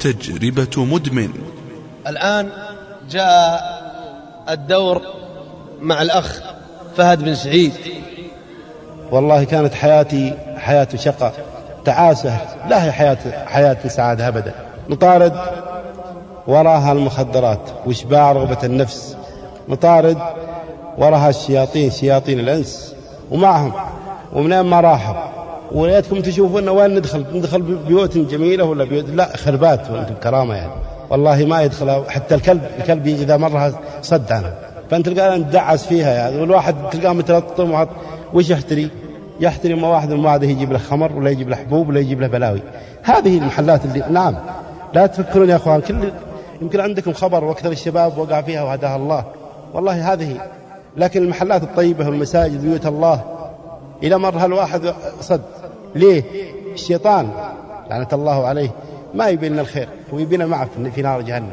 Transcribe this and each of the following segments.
تجربة مدمن. الآن جاء الدور مع الأخ فهد بن سعيد. والله كانت حياتي حياة شقاء تعاسة. لا هي حياة حياة سعادة أبدا. نطارد وراها المخدرات وإشباع رغبة النفس. نطارد وراها الشياطين شياطين الأنس. ومعهم. ومنين ما راحوا؟ وليتكم تشوفون وين ندخل؟ ندخل بيوت جميلة ولا بيوت؟ لا خربات وأنتم كرامة يعني. والله ما يدخل حتى الكلب الكلب إذا مرها صد عنه. فأنت تلقاه مدعس فيها يعني. والواحد تلقاه متلطم وش يحتري؟ يحتري ما واحد من هذا يجيب له خمر ولا يجيب له حبوب ولا يجيب له بلاوي. هذه المحلات اللي نعم. لا تفكرون يا أخوان كل يمكن عندكم خبر وأكثر الشباب وقع فيها وهداها الله. والله هذه لكن المحلات الطيبة والمساجد بيوت الله. إلى مرة الواحد صد. ليه؟ الشيطان لعنة الله عليه. ما يبي لنا الخير هو يبينا معه في نار جهنم.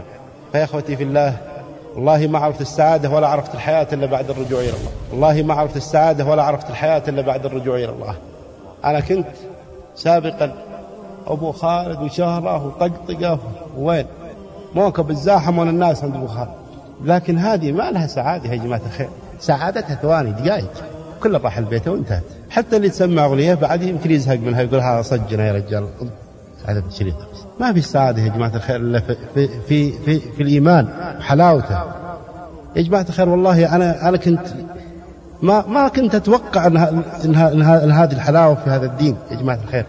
فيا أخوتي في الله والله ما عرفت السعادة ولا عرفت الحياة إلا بعد الرجوع إلى الله. والله ما عرفت السعادة ولا عرفت الحياة إلا بعد الرجوع إلى الله. أنا كنت سابقا أبو خالد وشهرة وطقطقة وين موكب الزاحم ولا الناس عند أبو خالد. لكن هذه ما لها سعادة يا جماعة الخير. سعادتها ثواني دقائق. كله راح البيت وانتهت. حتى اللي تسمع أغنية بعد يمكن يزهق منها يقول هذا صجنا يا رجال. هذا بالشريط ما في سعادة يا جماعة الخير إلا في, في, في, في, في الإيمان وحلاوته يا جماعة الخير والله أنا أنا كنت ما ما كنت أتوقع أن, إن هذه الحلاوة في هذا الدين يا جماعة الخير.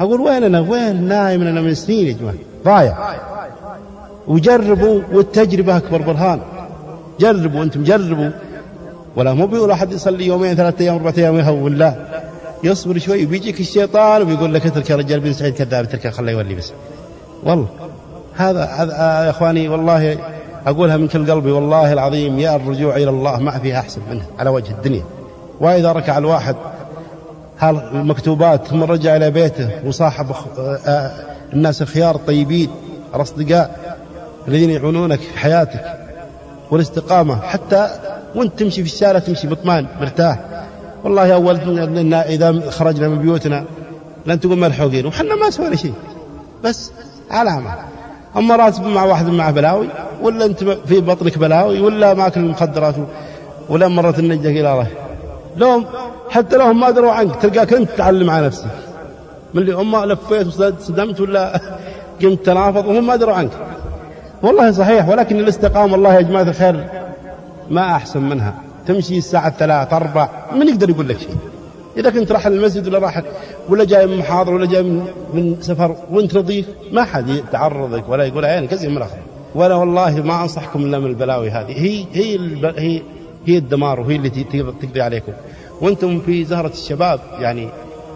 أقول وين أنا؟ وين؟ نايم أنا من سنين يا جماعة. ضايع. وجربوا والتجربة أكبر برهان. جربوا أنتم جربوا. ولا مو بيقول أحد يصلي يومين ثلاثة أيام أربعة أيام يهون لا يصبر شوي وبيجيك الشيطان وبيقول لك اترك يا رجال بن سعيد كذاب اترك خليه يولي بس. والله هذا هذا يا إخواني والله أقولها من كل قلبي والله العظيم يا الرجوع إلى الله ما فيها أحسن منه على وجه الدنيا. وإذا ركع الواحد المكتوبات ثم رجع إلى بيته وصاحب الناس الخيار الطيبين الاصدقاء الذين يعونونك في حياتك والاستقامة حتى وانت تمشي في الشارع تمشي مطمئن مرتاح. والله أول إن إذا خرجنا من بيوتنا لن تقول ملحوقين وحنا ما سوينا شيء. بس علامة. أما راتب مع واحد معه بلاوي ولا أنت في بطنك بلاوي ولا ماكل المخدرات ولا مرة النجة إلى الله. لو حتى لو ما دروا عنك تلقاك أنت تعلم على نفسك. من اللي هم لفيت وصدمت ولا قمت تنافض وهم ما دروا عنك. والله صحيح ولكن الاستقامة والله يا جماعة الخير ما أحسن منها. تمشي الساعة ثلاثة أربع من يقدر يقول لك شيء. إذا كنت راح المسجد ولا راح ولا جاي من محاضرة ولا جاي من, سفر وأنت نظيف ما حد يتعرضك ولا يقول عين كذي من الآخر ولا والله ما أنصحكم إلا من البلاوي هذه. هي هي هي هي الدمار وهي اللي تقضي عليكم. وأنتم في زهرة الشباب يعني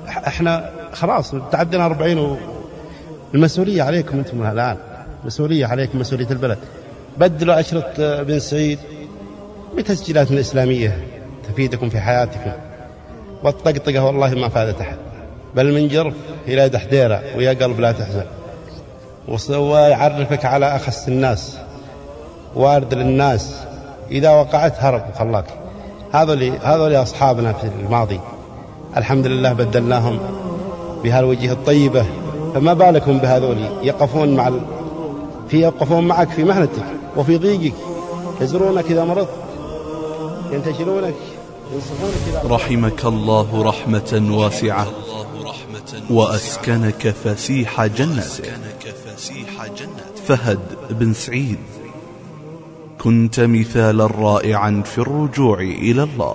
إحنا خلاص تعدينا 40 المسؤولية عليكم أنتم الآن. مسؤولية عليكم مسؤولية البلد. بدلوا عشرة بن سعيد. بتسجيلات الإسلامية تفيدكم في حياتكم. والطقطقة والله ما فادت أحد. بل من جرف إلى دحديرة ويا قلب لا تحزن. وسوى يعرفك على أخس الناس. وارد للناس. إذا وقعت هرب وخلاك. هذول هذول أصحابنا في الماضي. الحمد لله بدلناهم بهالوجه الطيبة. فما بالكم بهذول. يقفون مع ال... في يقفون معك في محنتك وفي ضيقك. يزورونك إذا مرضت. ينتشرونك. رحمك الله رحمة واسعة. وأسكنك فسيح جنته فهد بن سعيد. كنت مثالا رائعا في الرجوع إلى الله.